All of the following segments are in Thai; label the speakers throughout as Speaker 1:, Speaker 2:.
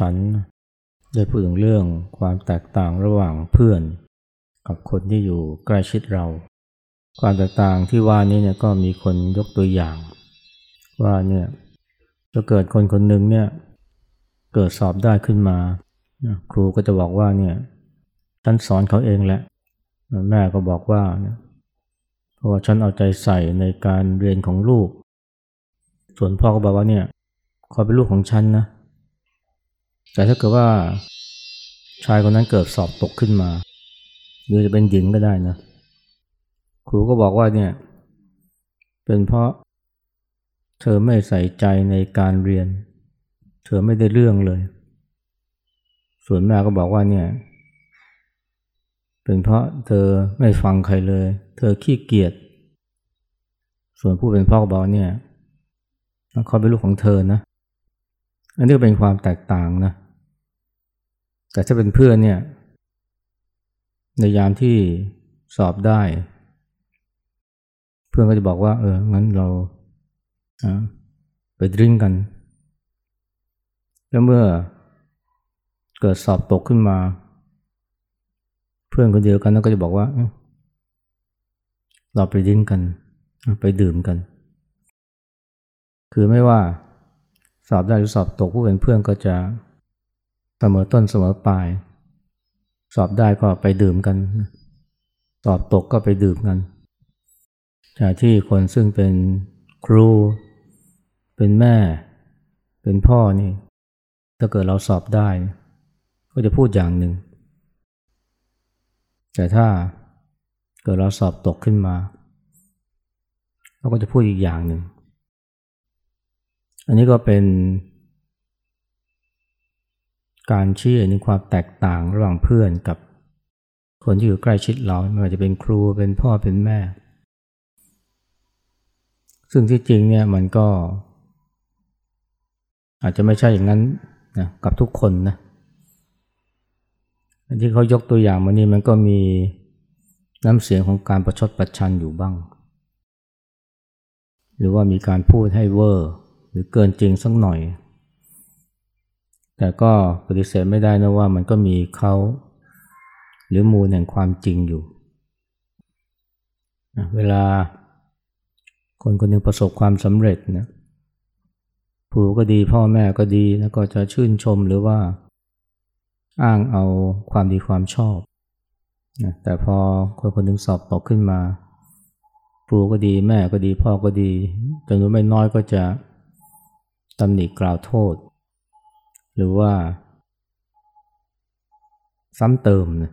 Speaker 1: ก่อนฉัน ได้พูดถึงเรื่องความแตกต่างระหว่างเพื่อน กับคนที่อยู่ใกล้ชิดเรา ความแตกต่างที่ว่านี้เนี่ยก็มีคนยกตัวอย่าง ว่าเนี่ยจะเกิดคนคนหนึ่งเนี่ยเกิดสอบได้ขึ้นมา ครูก็จะบอกว่าเนี่ยฉันสอนเขาเองแหละแม่ก็บอกว่าเนี่ยเพราะว่าฉันเอาใจใส่ในการเรียนของลูก ส่วนพ่อก็บอกว่าเนี่ยขอเป็นลูกของฉันนะ แต่ถ้าเกิดว่าชายคนนั้นเกิดสอบตกขึ้นมาหรือจะเป็นหญิงก็ได้นะ ครูก็บอกว่าเนี่ย เป็นเพราะ เธอไม่ใส่ใจในการเรียน เธอไม่ได้เรื่องเลย ส่วนแม่ก็บอกว่าเนี่ย เป็นเพราะเธอไม่ฟังใครเลย เธอขี้เกียจส่วนผู้เป็นพ่อก็บอกเนี่ยเขาเป็นลูกของเธอนะ อันนี้เป็นความแตกต่างนะ แต่ถ้าเป็นเพื่อนเนี่ย ในยามที่สอบได้ เพื่อนก็จะบอกว่า เออ งั้นเราไปดื่มกัน แล้วเมื่อเกิดสอบตกขึ้นมา เพื่อนคนเดียวกันก็จะบอกว่า เราไปดื่มกัน ไปดื่มกัน คือไม่ว่าสอบได้หรือสอบตกผู้เป็นเพื่อนก็จะ เสมอต้นเสมอปลาย สอบได้ก็ไปดื่มกัน สอบตกก็ไปดื่มกันจากที่คนซึ่งเป็นครู เป็นแม่ เป็นพ่อนี่ ถ้าเกิดเราสอบได้ ก็จะพูดอย่างหนึ่ง แต่ถ้าเกิดเราสอบตกขึ้นมาเราก็จะพูดอีกอย่างหนึ่ง อันนี้ก็เป็น การเชี้เห็นความแตกต่างระหว่างเพื่อนกับ คนที่อยู่ใกล้ชิดเราไม่ว่าจะเป็นครูเป็นพ่อเป็นแม่ ซึ่งที่จริงเนี่ยมันก็ อาจจะไม่ใช่อย่างนั้นนะกับทุกคนนะที่เขายกตัวอย่างมานี่มันก็มีน้ำเสียงของการประชดประชันอยู่บ้าง หรือว่ามีการพูดให้เวอร์ หรือเกินจริงสักหน่อย แต่ก็ปฏิเสธไม่ได้นะว่ามันก็มีเขาหรือมูลแห่งความจริงอยู่ เวลาคนคนหนึ่งประสบความสำเร็จนะผู้ก็ดีพ่อแม่ก็ดีแล้วก็จะชื่นชมหรือว่า อ้างเอาความดีความชอบนะแต่พอคนคนหนึ่งสอบตกขึ้นมาครูก็ดีแม่ก็ดีพ่อก็ดีจำนวนไม่น้อยก็จะตำหนิกล่าวโทษ หรือว่า ซ้ำเติมนะ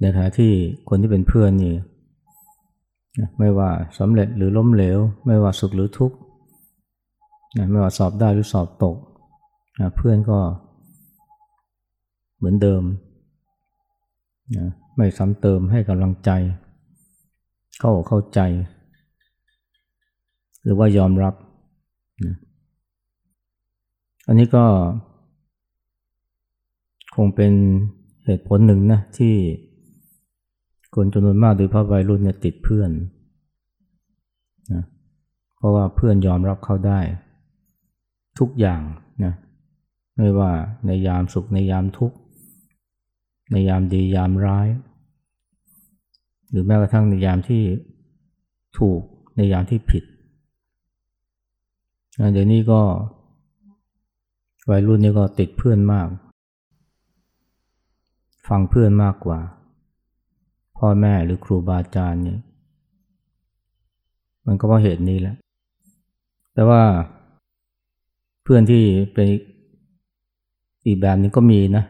Speaker 1: ในขณะที่คนที่เป็นเพื่อนนี่ไม่ว่าสำเร็จหรือล้มเหลว ไม่ว่าสุขหรือทุกข์ไม่ว่าสอบได้หรือสอบตก เพื่อนก็เหมือนเดิม ไม่ซ้ำเติมให้กำลังใจ เข้าเข้าใจ หรือว่ายอมรับนะ อันนี้ก็ คงเป็นเหตุผลหนึ่งนะที่คนจำนวนมากโดยเพราะวัยรุ่นเนี่ยติดเพื่อนนะเพราะว่าเพื่อนยอมรับเขาได้ ทุกอย่างนะไม่ว่าในยามสุขในยามทุกข์ในยามดียามร้าย หรือแม้กระทั่งในยามที่ถูกในยามที่ผิดเดี๋ยวนี้ก็ วัยรุ่นนี่ก็ติดเพื่อนมาก ฟังเพื่อนมากกว่า พ่อแม่หรือครูบาอาจารย์เนี่ยมันก็เพราะเหตุนี้แหละ แต่ว่าเพื่อนที่เป็นอีกแบบนึงก็มีนะ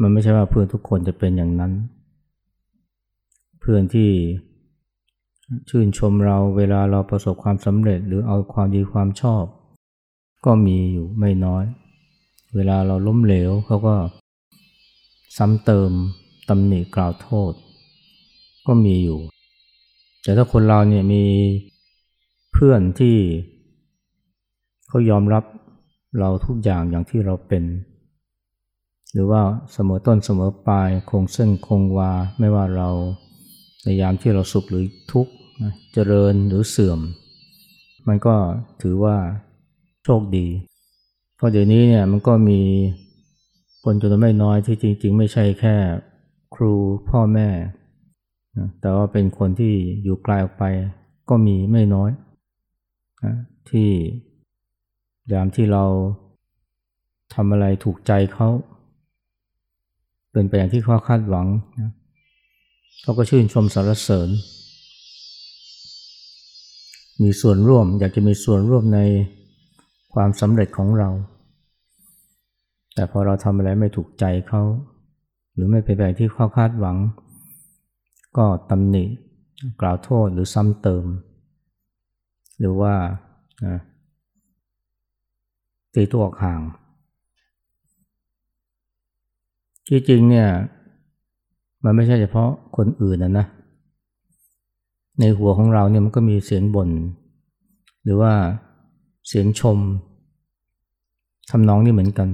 Speaker 1: มันไม่ใช่ว่าเพื่อนทุกคนจะเป็นอย่างนั้น เพื่อนที่ชื่นชมเราเวลาเราประสบความสำเร็จหรือเอาความดีความชอบ ก็มีอยู่ไม่น้อย เวลาเราล้มเหลวเขาก็ซ้ำเติมตำหนิกล่าวโทษ ก็มีอยู่ แต่ถ้าคนเราเนี่ยมีเพื่อนที่เขายอมรับเราทุกอย่างอย่างที่เราเป็น หรือว่าเสมอต้นเสมอปลายคงเส้นคงวา ไม่ว่าเราในยามที่เราสุขหรือทุกข์เจริญหรือเสื่อม มันก็ถือว่า โชคดี เพราะเดี๋ยวนี้เนี่ยมันก็มีคนจำนวนไม่น้อยที่จริง ๆ ไม่ใช่แค่ครูพ่อแม่นะแต่ว่าเป็นคนที่อยู่ไกลออกไปก็มีไม่น้อยนะที่ยามที่เราทำอะไรถูกใจเขาเป็นไปอย่างที่เขาคาดหวังนะเขาก็ชื่นชมสรรเสริญ มีส่วนร่วมอยากจะมีส่วนร่วมใน ความสำเร็จของเรา แต่พอเราทำอะไรไม่ถูกใจเขา หรือไม่เป็นไปที่เขาคาดหวัง ก็ตำหนิ กล่าวโทษหรือซ้ำเติม หรือว่าตีตัวออกห่าง ที่จริงเนี่ย มันไม่ใช่เฉพาะคนอื่นนะนะในหัวของเราเนี่ยมันก็มีเสียงบน่นหรือว่า เสียงชมทำนองนี่เหมือนกัน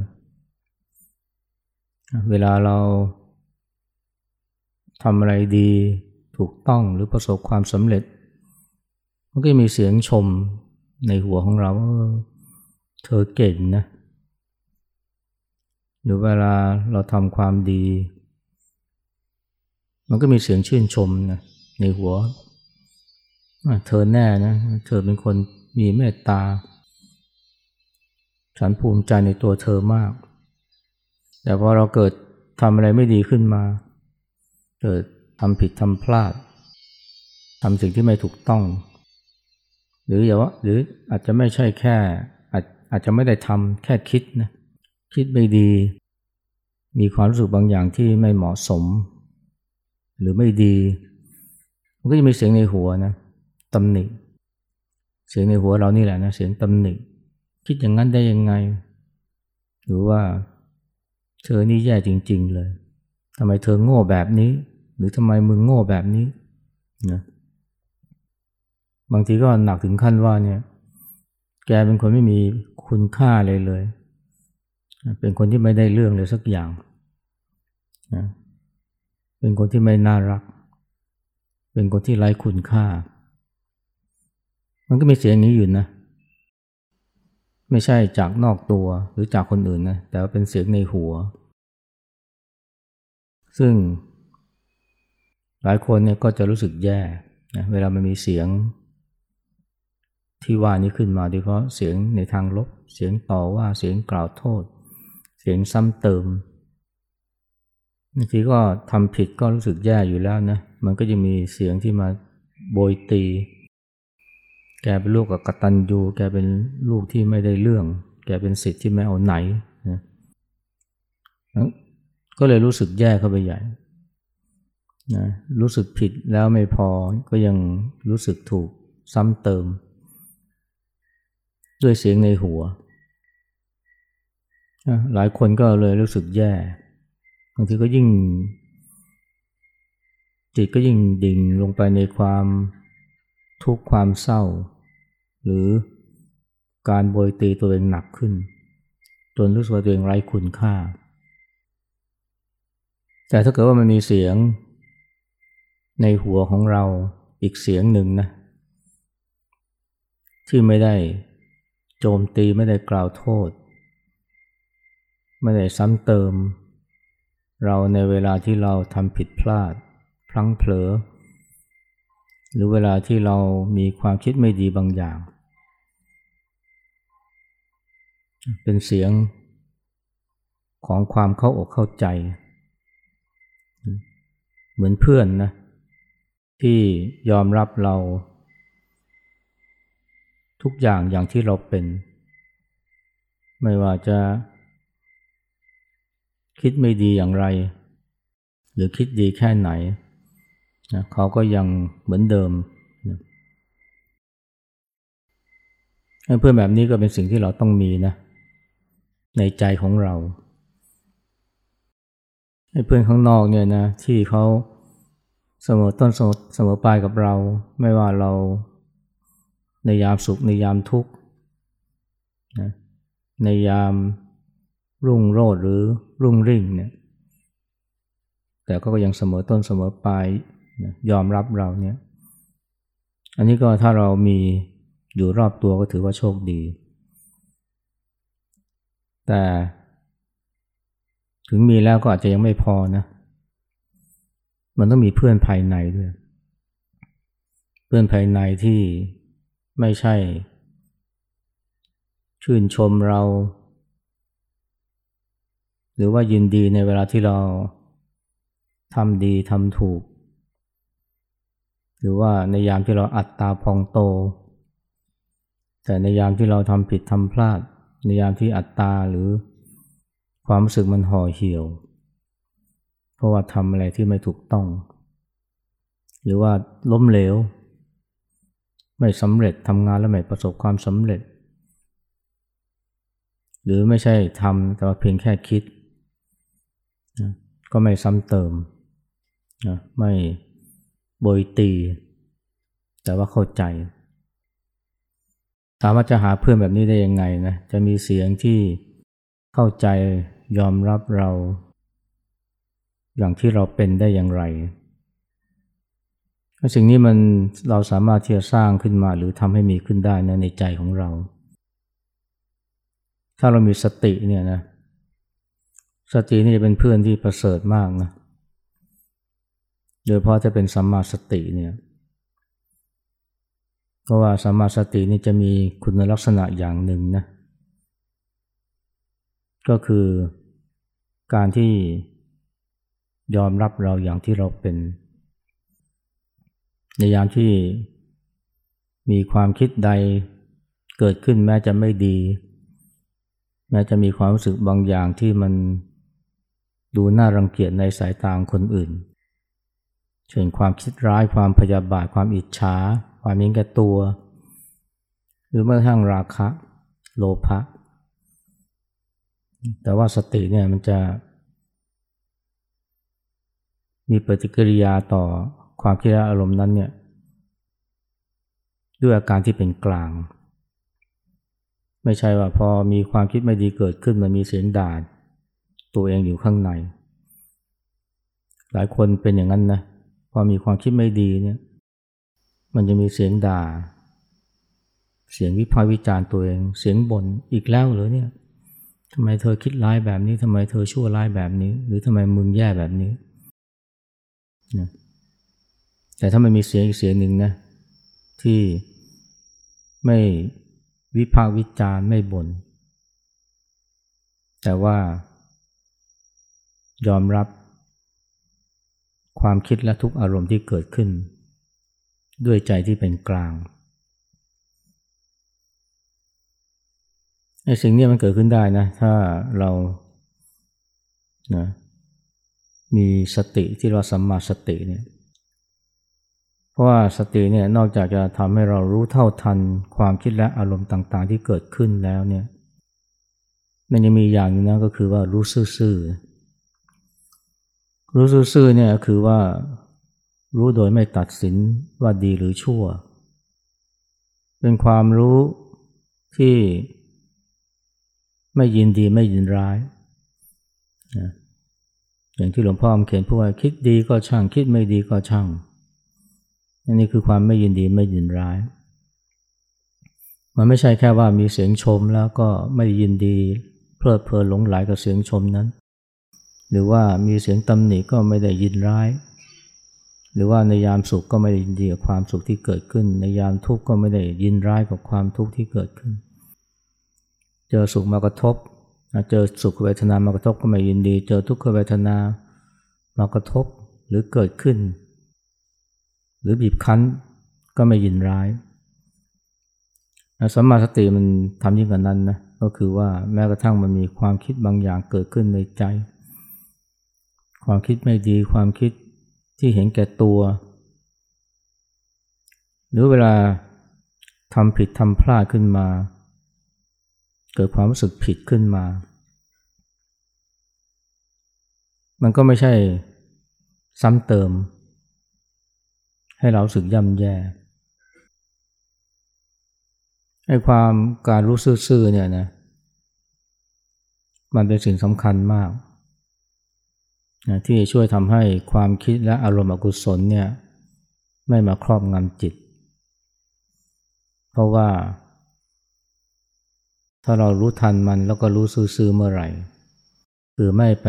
Speaker 1: เวลาเราทำอะไรดีถูกต้องหรือประสบความสำเร็จ มันก็มีเสียงชมในหัวของเราเธอเก่งนะ หรือเวลาเราทำความดี มันก็มีเสียงชื่นชมนะในหัว เธอแน่นะ เธอเป็นคนมีเมตตา ฉันภูมิใจในตัวเธอมาก แต่พอเราเกิดทำอะไรไม่ดีขึ้นมา เกิดทำผิดทำพลาดทำสิ่งที่ไม่ถูกต้อง หรืออย่าว่าหรืออาจจะไม่ใช่แค่อาจอาจจะไม่ได้ทำแค่คิดนะคิดไม่ดี มีความรู้สึกบางอย่างที่ไม่เหมาะสม หรือไม่ดี มันก็จะมีเสียงในหัวนะตำหนิเสียงในหัวเรานี่แหละนะเสียงตำหนิ คิดอย่างนั้นได้ยังไง หรือว่าเธอนี่แย่จริง ๆ เลยทำไมเธอโง่แบบนี้ หรือทำไมมึงโง่แบบนี้นะบางทีก็หนักถึงขั้นว่าเนี่ย แกเป็นคนไม่มีคุณค่าเลยเลย เป็นคนที่ไม่ได้เรื่องเลยสักอย่างนะเป็นคนที่ไม่น่ารัก เป็นคนที่ไร้คุณค่า มันก็มีเสียงนี้อยู่นะ ไม่ใช่จากนอกตัวหรือจากคนอื่นนะแต่ว่าเป็นเสียงในหัว ซึ่ง หลายคนเนี่ยก็จะรู้สึกแย่นะเวลามันมีเสียง ที่ว่านี้ขึ้นมาโดยเฉพาะเสียงในทางลบ เสียงต่อว่าเสียงกล่าวโทษ เสียงซ้ำเติมบางทีก็ทำผิดก็รู้สึกแย่อยู่แล้วนะมันก็จะมีเสียงที่มาโบยตี แกเป็นลูกกับกตันยูแกเป็นลูกที่ไม่ได้เรื่อง แกเป็นสิทธิ์ที่ไม่เอาไหนนะก็เลยรู้สึกแย่เข้าไปใหญ่นะรู้สึกผิดแล้วไม่พอก็ยังรู้สึกถูกซ้ำเติม ด้วยเสียงในหัว หลายคนก็เลยรู้สึกแย่บางทีก็ยิ่ง จิตก็ยิ่งดิ่งลงไปในความ ทุกความเศร้า หรือการโบยตีตัวเองหนักขึ้น จนรู้สึกว่าตัวเองไร้คุณค่า แต่ถ้าเกิดว่ามันมีเสียงในหัวของเราอีกเสียงหนึ่งนะ ที่ไม่ได้โจมตีไม่ได้กล่าวโทษ ไม่ได้ซ้ำเติม เราในเวลาที่เราทำผิดพลาด พลั้งเผลอ หรือเวลาที่เรามีความคิดไม่ดีบางอย่าง เป็นเสียงของความเข้าอกเข้าใจ เหมือนเพื่อนนะที่ยอมรับเรา ทุกอย่างอย่างที่เราเป็น ไม่ว่าจะคิดไม่ดีอย่างไร หรือคิดดีแค่ไหน นะเขาก็ยังเหมือนเดิมนะเพื่อนแบบนี้ก็เป็นสิ่งที่เราต้องมีนะ ในใจของเราให้เพื่อนข้างนอกเนี่ยนะที่เขาเสมอต้นเสมอปลายกับเรา ไม่ว่าเราในยามสุขในยามทุกข์นะในยามรุ่งโรดหรือรุ่งริ่งเนี่ยแต่ก็ยังเสมอต้นเสมอปลาย ยอมรับเราเนี่ย อันนี้ก็ถ้าเรามีอยู่รอบตัวก็ถือว่าโชคดี แต่ถึงมีแล้วก็อาจจะยังไม่พอนะ มันต้องมีเพื่อนภายในด้วย เพื่อนภายในที่ไม่ใช่ ชื่นชมเรา หรือว่ายินดีในเวลาที่เราทำดีทำถูก หรือว่าในยามที่เราอัตตาพองโต แต่ในยามที่เราทำผิดทำพลาด ในยามที่อัตตาหรือความรู้สึกมันห่อเหี่ยว เพราะว่าทำอะไรที่ไม่ถูกต้อง หรือว่าล้มเหลว ไม่สำเร็จทำงานแล้วไม่ประสบความสำเร็จ หรือไม่ใช่ทำแต่ว่าเพียงแค่คิดนะก็ไม่ซ้ำเติมนะไม่ โบยตี แต่ว่าเข้าใจ ถามว่าจะหาเพื่อนแบบนี้ได้ยังไงนะ จะมีเสียงที่เข้าใจยอมรับเรา อย่างที่เราเป็นได้อย่างไร สิ่งนี้มันเราสามารถที่จะสร้างขึ้นมาหรือทำให้มีขึ้นได้นะในใจของเรา ถ้าเรามีสติเนี่ยนะสตินี่จะเป็นเพื่อนที่ประเสริฐมากนะ โดยเพราะจะเป็นสัมมาสติเนี่ยเพราะว่าสัมมาสตินี่จะมีคุณลักษณะอย่างหนึ่งนะก็คือการที่ยอมรับเราอย่างที่เราเป็น ในยามที่มีความคิดใดเกิดขึ้นแม้จะไม่ดี แม้จะมีความรู้สึกบางอย่างที่มันดูน่ารังเกียจในสายตาคนอื่น เช่นความคิดร้ายความพยาบาทความอิจฉาความยิงแก่ตัว หรือแม้กระทั่งราคะโลภะแต่ว่าสติเนี่ยมันจะ มีปฏิกิริยาต่อความคิดและอารมณ์นั้นเนี่ยด้วยอาการที่เป็นกลาง ไม่ใช่ว่าพอมีความคิดไม่ดีเกิดขึ้นมันมีเสียงด่าตัวเองอยู่ข้างใน หลายคนเป็นอย่างนั้นนะ พอมีความคิดไม่ดีเนี่ยมันจะมีเสียงด่า เสียงวิพากษ์วิจารณ์ตัวเอง เสียงบ่นอีกแล้วเหรอเนี่ยทำไมเธอคิดร้ายแบบนี้ทำไมเธอชั่วร้ายแบบนี้ หรือทำไมมึงแย่แบบนี้นะแต่ถ้ามันมีเสียงอีกเสียงหนึ่งนะที่ไม่วิพากษ์วิจารณ์ไม่บน่นแต่ว่ายอมรับ ความคิดและทุกอารมณ์ที่เกิดขึ้น ด้วยใจที่เป็นกลางไอ้สิ่งนี้มันเกิดขึ้นได้นะ ถ้าเรานะมีสติที่เราสัมมาสติเนี่ยเพราะว่าสติเนี่ยนอกจากจะทำให้เรารู้เท่าทันความคิดและอารมณ์ต่าง ๆ ที่เกิดขึ้นแล้วเนี่ยมันยังมีอย่างนึงนะก็คือว่ารู้ซื่อๆ รู้ซื่อเนี่ยคือว่ารู้โดยไม่ตัดสินว่าดีหรือชั่ว เป็นความรู้ที่ไม่ยินดีไม่ยินร้ายนะอย่างที่หลวงพ่อเขียนพูดว่าคิดดีก็ช่าง คิดไม่ดีก็ช่างอันนี้คือความไม่ยินดีไม่ยินร้าย มันไม่ใช่แค่ว่ามีเสียงชมแล้วก็ไม่ยินดี เพลิดเพลินหลงไหลกับเสียงชมนั้น หรือว่ามีเสียงตำหนิก็ไม่ได้ยินร้าย หรือว่าในยามสุขก็ไม่ได้ยินดีกับความสุขที่เกิดขึ้น ในยามทุกข์ก็ไม่ได้ยินร้ายกับความทุกข์ที่เกิดขึ้น เจอสุขมากระทบ เจอสุขเวทนามากระทบก็ไม่ยินดี เจอทุกขเวทนามากระทบหรือเกิดขึ้น หรือบีบคั้นก็ไม่ยินร้ายสัมมาสติมันทำยิ่งกว่านั้นนะก็คือว่าแม้กระทั่งมันมีความคิดบางอย่างเกิดขึ้นในใจ ความคิดไม่ดี ความคิดที่เห็นแก่ตัว หรือเวลาทำผิดทำพลาดขึ้นมา เกิดความรู้สึกผิดขึ้นมา มันก็ไม่ใช่ซ้ำเติม ให้เราสึกย่ำแย่ให้ความการรู้ซื่อๆเนี่ยนะมันเป็นสิ่งสำคัญมาก นะที่ช่วยทำให้ความคิดและอารมณ์อกุศลเนี่ยไม่มาครอบงำจิต เพราะว่า ถ้าเรารู้ทันมันแล้วก็รู้ซื่อๆเมื่อไหร่ คือไม่ไป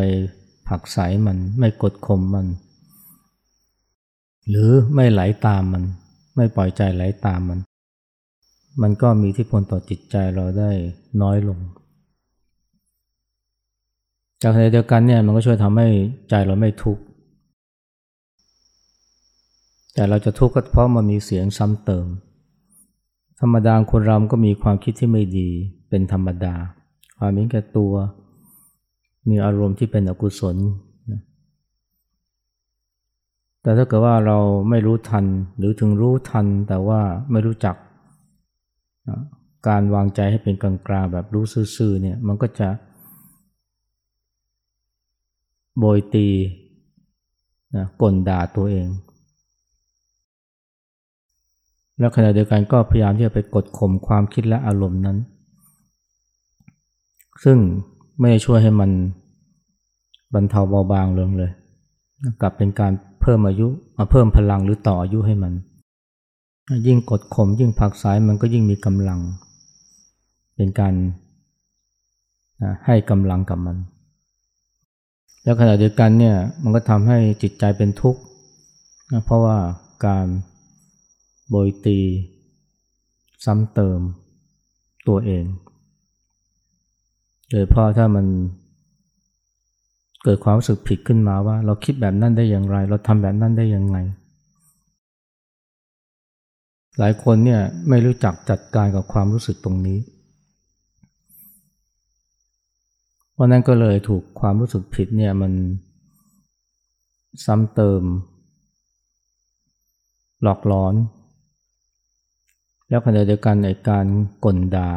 Speaker 1: ผักใสมันไม่กดข่มมัน หรือไม่ไหลาตามมัน ไม่ปล่อยใจไหลาตามมัน มันก็มีที่พลต่อจิตใจเราได้น้อยลง จากในเดียวกันเนี่ยมันก็ช่วยทำให้ใจเราไม่ทุกข์แต่เราจะทุกข์ก็เพราะมันมีเสียงซ้ำเติม ธรรมดาคนเราก็มีความคิดที่ไม่ดีเป็นธรรมดา ความมีแก่ตัว มีอารมณ์ที่เป็นอกุศล แต่ถ้าเกิดว่าเราไม่รู้ทันหรือถึงรู้ทันแต่ว่าไม่รู้จัก การวางใจให้เป็นกลางกลางแบบรู้ซื่อๆเนี่ยมันก็จะ โบยตีนะกลด่าตัวเอง แล้วขณะเดียวกันก็พยายามที่จะไปกดข่มความคิดและอารมณ์นั้น ซึ่งไม่ได้ช่วยให้มันบรรเทาเบาบางลงเลย กลับเป็นการเพิ่มอายุมาเพิ่มพลังหรือต่ออายุให้มัน ยิ่งกดข่มยิ่งผักสายมันก็ยิ่งมีกำลัง เป็นการให้กำลังกับมัน แล้วขณะเดียวกันเนี่ยมันก็ทำให้จิตใจเป็นทุกข์นะเพราะว่าการโบยตี ซ้ำเติมตัวเองโดยเพราะถ้ามันเกิดความรู้สึกผิดขึ้นมาว่า เราคิดแบบนั้นได้อย่างไร เราทำแบบนั้นได้ยังไง หลายคนเนี่ยไม่รู้จักจัดการกับความรู้สึกตรงนี้ เพราะนั้นก็เลยถูกความรู้สึกผิดเนี่ยมันซ้ำเติม หลอกหลอน แล้วขณะเดียวกันในการกลดา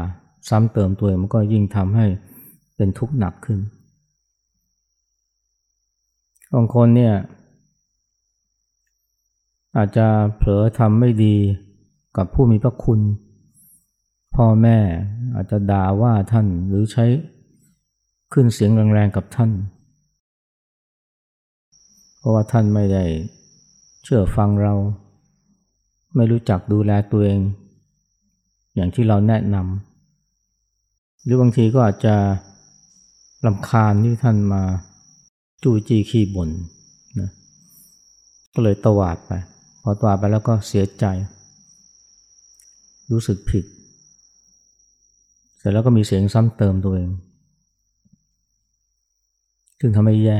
Speaker 1: ซ้ำเติมตัวมันก็ยิ่งทำให้เป็นทุกข์หนักขึ้นบางคนเนี่ยอาจจะเผลอทำไม่ดีกับผู้มีพระคุณ พ่อแม่อาจจะด่าว่าท่านหรือใช้ ขึ้นเสียงแรงๆกับท่าน เพราะว่าท่านไม่ได้เชื่อฟังเรา ไม่รู้จักดูแลตัวเอง อย่างที่เราแนะนำหรือบางทีก็อาจจะลำคาญที่ท่านมาจู้จี้ขี้บ่นนะก็เลยตวาดไป พอตวาดไปแล้วก็เสียใจ รู้สึกผิด เสร็จแล้วก็มีเสียงซ้ำเติมตัวเอง ซึ่งทำให้แย่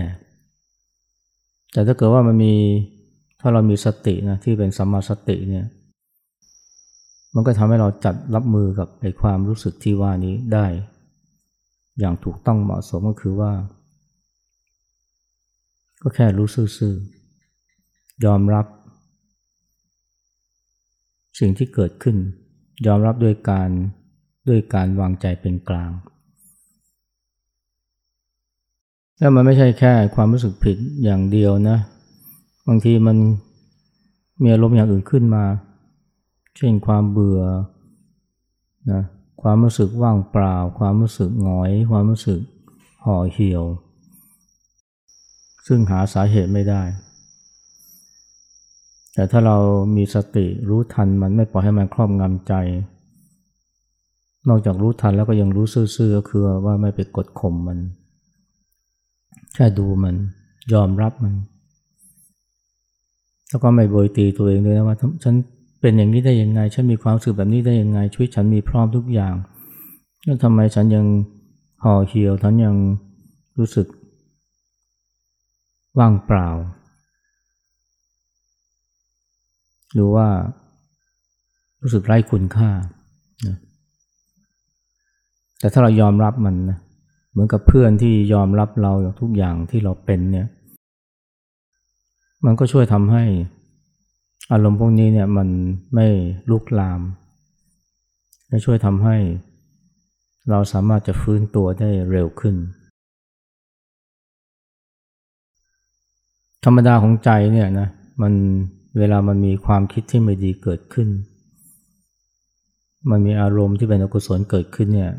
Speaker 1: แต่ถ้าเกิดว่ามันมีถ้าเรามีสตินะที่เป็นสัมมาสติเนี่ยมันก็ทำให้เราจัดรับมือกับไอ้ความรู้สึกที่ว่านี้ได้ อย่างถูกต้องเหมาะสมก็คือว่า ก็แค่รู้ซื่อๆยอมรับ สิ่งที่เกิดขึ้น ยอมรับด้วยการด้วยการวางใจเป็นกลาง แล้วมันไม่ใช่แค่ความรู้สึกผิดอย่างเดียวนะ บางทีมันมีอารมณ์อย่างอื่นขึ้นมา เช่นความเบื่อนะความรู้สึกว่างเปล่า ความรู้สึกหงอย ความรู้สึกห่อเหี่ยว ซึ่งหาสาเหตุไม่ได้ แต่ถ้าเรามีสติรู้ทันมันไม่ปล่อยให้มันครอบงำใจ นอกจากรู้ทันแล้วก็ยังรู้ซื่อๆก็คือว่าไม่ไปกดข่มมัน แค่ดูมันยอมรับมัน แล้วก็ไม่โบยตีตัวเองด้วยนะว่า ฉันเป็นอย่างนี้ได้ยังไง ฉันมีความสึกแบบนี้ได้ยังไงชีวิตฉันมีพร้อมทุกอย่าง แล้วทำไมฉันยังห่อเหี่ยวฉันยังรู้สึก ว่างเปล่า หรือว่า รู้สึกไร้คุณค่านะแต่ถ้าเรายอมรับมันนะ เหมือนกับเพื่อนที่ยอมรับเราทุกอย่างที่เราเป็นเนี่ย มันก็ช่วยทำให้อารมณ์พวกนี้เนี่ยมันไม่ลุกลาม และช่วยทำให้เราสามารถจะฟื้นตัวได้เร็วขึ้น ธรรมดาของใจเนี่ยนะมันเวลามันมีความคิดที่ไม่ดีเกิดขึ้น มันมีอารมณ์ที่เป็นอกุศลเกิดขึ้นเนี่ย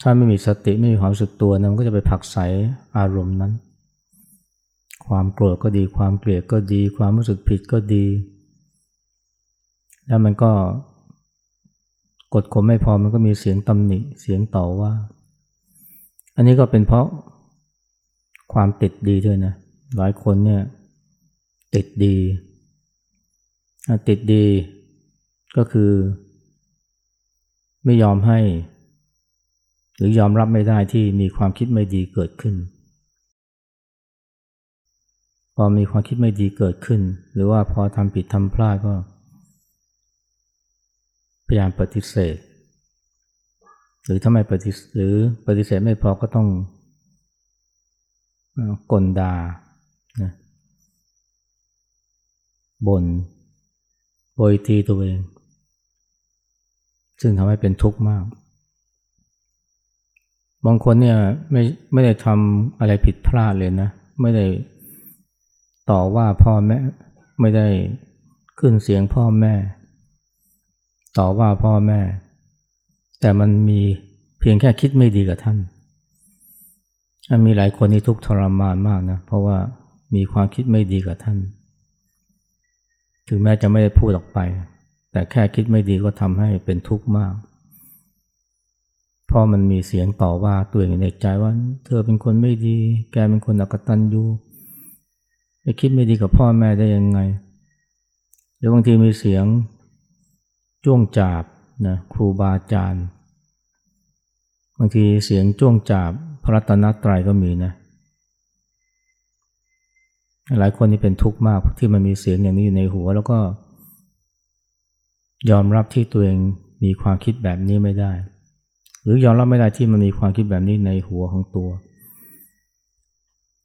Speaker 1: ถ้าไม่มีสติไม่มีความสึกตัวนะมันก็จะไปผักใสอารมณ์นั้น ความโกรธก็ดี ความเกลียดก็ดี ความรู้สึกผิดก็ดี แล้วมันก็กดข่มไม่พอมันก็มีเสียงตำหนิเสียงต่อว่า อันนี้ก็เป็นเพราะความติดดีด้วยนะหลายคนเนี่ยติดดีติดดีก็คือ ไม่ยอมให้ หรือยอมรับไม่ได้ที่มีความคิดไม่ดีเกิดขึ้น พอมีความคิดไม่ดีเกิดขึ้น หรือว่าพอทำผิดทำพลาดก็ พยายามปฏิเสธ หรือถ้าไม่ปฏิหรือปฏิเสธไม่พอก็ต้องกลดานะบนโบยทีตัวเอง ซึ่งทำให้เป็นทุกข์มาก บางคนเนี่ยไม่ไม่ได้ทำอะไรผิดพลาดเลยนะ ไม่ได้ต่อว่าพ่อแม่ ไม่ได้ขึ้นเสียงพ่อแม่ ต่อว่าพ่อแม่ แต่มันมีเพียงแค่คิดไม่ดีกับท่าน มีหลายคนที่ทุกข์ทรมานมากนะ เพราะว่ามีความคิดไม่ดีกับท่าน ถึงแม้จะไม่ได้พูดออกไป แต่แค่คิดไม่ดีก็ทำให้เป็นทุกข์มาก พราะมันมีเสียงต่อว่าตัวเองในใจว่า เธอเป็นคนไม่ดี แกเป็นคนอกตันยูไปคิดไม่ดีกับพ่อแม่ได้ยังไงหรือบางทีมีเสียงจ้วงจาบนะครูบาอาจารย์บางทีเสียงจ้วงจาบพระรัตนตรัยก็มีนะหลายคนนี่เป็นทุกข์มากที่มันมีเสียงอย่างนี้อยู่ในหัว แล้วก็ ยอมรับที่ตัวเองมีความคิดแบบนี้ไม่ได้ หรือยอมรับไม่ได้ที่มันมีความคิดแบบนี้ในหัวของตัว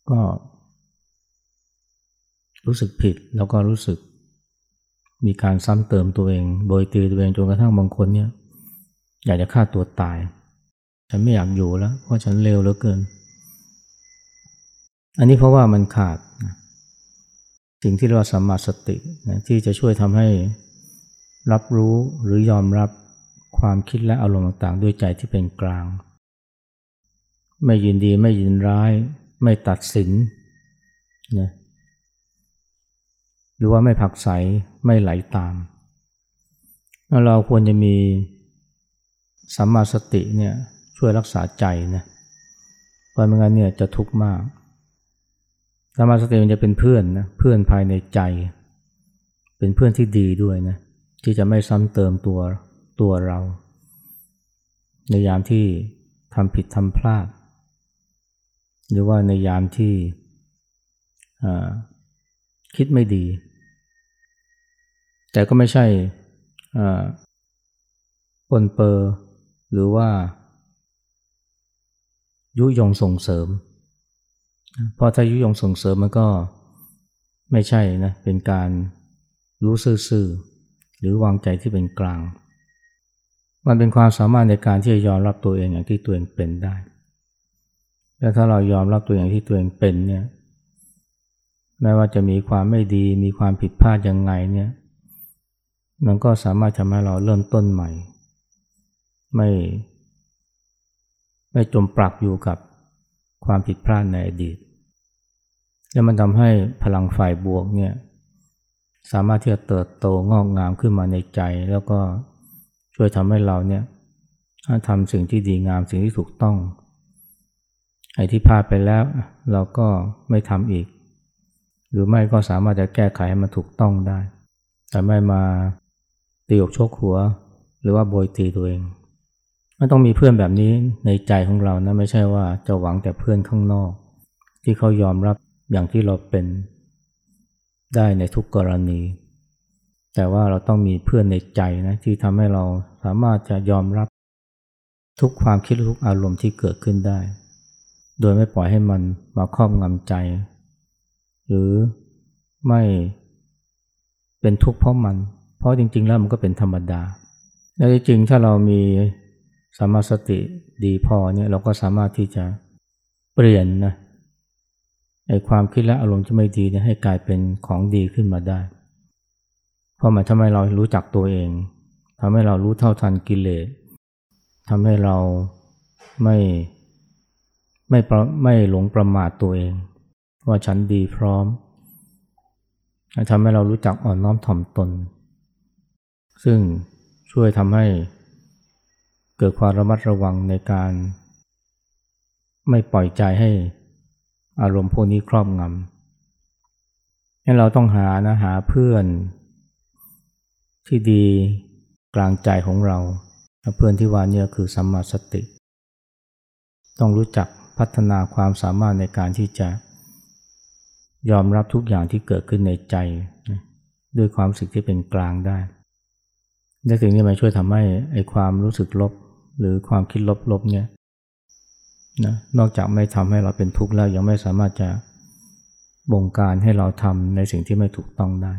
Speaker 1: ก็ รู้สึกผิดแล้วก็รู้สึก มีการซ้ำเติมตัวเอง โดยตีตัวเองจนกระทั่งบางคนเนี่ย อยากจะฆ่าตัวตาย ฉันไม่อยากอยู่แล้ว เพราะฉันเร็วเหลือเกิน อันนี้เพราะว่ามันขาด สิ่งที่เรียกว่าสัมมาสตินะที่จะช่วยทำให้รับรู้หรือยอมรับ ความคิดและอารมณ์ต่างๆ ด้วยใจที่เป็นกลาง ไม่ยินดีไม่ยินร้าย ไม่ตัดสินนะหรือว่าไม่ผักใสไม่ไหลาตาม เราควรจะมีสัมมาสติเนี่ยช่วยรักษาใจนะเพราะไม่งั้นเนี่ยจะทุกข์มากธรรมาสติมันจะเป็นเพื่อนนะเพื่อนภายในใจ เป็นเพื่อนที่ดีด้วยนะที่จะไม่ซ้ำเติมตัว ตัวเรา ในยามที่ทำผิดทำพลาด หรือว่าในยามที่คิดไม่ดี แต่ก็ไม่ใช่ปนเปอร์หรือว่า ยุยงส่งเสริม เพราะถ้ายุยงส่งเสริมมันก็ไม่ใช่นะเป็นการรู้ซื่อๆหรือวางใจที่เป็นกลาง มันเป็นความสามารถในการที่จะยอมรับตัวเองอย่างที่ตัวเองเป็นได้ และถ้าเรายอมรับตัวอย่างที่ตัวเองเป็นเนี่ย แม้ว่าจะมีความไม่ดี มีความผิดพลาดยังไงเนี่ย มันก็สามารถทำให้เราเริ่มต้นใหม่ ไม่ ไม่จมปลักอยู่กับความผิดพลาดในอดีต แล้วมันทำให้พลังฝ่ายบวกเนี่ย สามารถที่จะเติบโตงอกงามขึ้นมาในใจแล้วก็ ช่วยทำให้เราเนี่ยทำสิ่งที่ดีงามสิ่งที่ถูกต้องไอ้ที่พลาดไปแล้วเราก็ไม่ทำอีก หรือไม่ก็สามารถจะแก้ไขให้มันถูกต้องได้ แต่ไม่มาตีอกชกหัว หรือว่าโบยตีตัวเองมันต้องมีเพื่อนแบบนี้ในใจของเรานะไม่ใช่ว่าจะหวังแต่เพื่อนข้างนอก ที่เขายอมรับอย่างที่เราเป็นได้ในทุกกรณี แต่ว่าเราต้องมีเพื่อนในใจนะที่ทำให้เราสามารถจะยอมรับทุกความคิดทุกอารมณ์ที่เกิดขึ้นได้ โดยไม่ปล่อยให้มันมาครอบงำใจ หรือไม่เป็นทุกข์เพราะมัน เพราะจริง ๆ แล้วมันก็เป็นธรรมดา และจริงๆถ้าเรามีสมาสติดีพอเนี่ยเราก็สามารถที่จะเปลี่ยนนะไอ้ความคิดและอารมณ์ที่ไม่ดีเนี่ยให้กลายเป็นของดีขึ้นมาได้ เพราะมันทำให้เรารู้จักตัวเองทำให้เรารู้เท่าทันกิเลสทำให้เราไม่ไม่ไม่หลงประมาทตัวเอง ว่าฉันดีพร้อมทำให้เรารู้จักอ่อนน้อมถ่อมตน ซึ่งช่วยทำให้เกิดความระมัดระวังในการ ไม่ปล่อยใจให้อารมณ์พวกนี้ครอบงำให้เราต้องหานะหาเพื่อน ที่ดีกลางใจของเรา เพื่อนที่ว่านี่คือสัมมาสติ ต้องรู้จักพัฒนาความสามารถในการที่จะ ยอมรับทุกอย่างที่เกิดขึ้นในใจ ด้วยความรู้สึกที่เป็นกลางได้และสิ่งนี้มันช่วยทำให้ไอ้ความรู้สึกลบ หรือความคิดลบๆเนี่ยนะนอกจากไม่ทำให้เราเป็นทุกข์แล้วยังไม่สามารถจะบงการให้เราทำในสิ่งที่ไม่ถูกต้องได้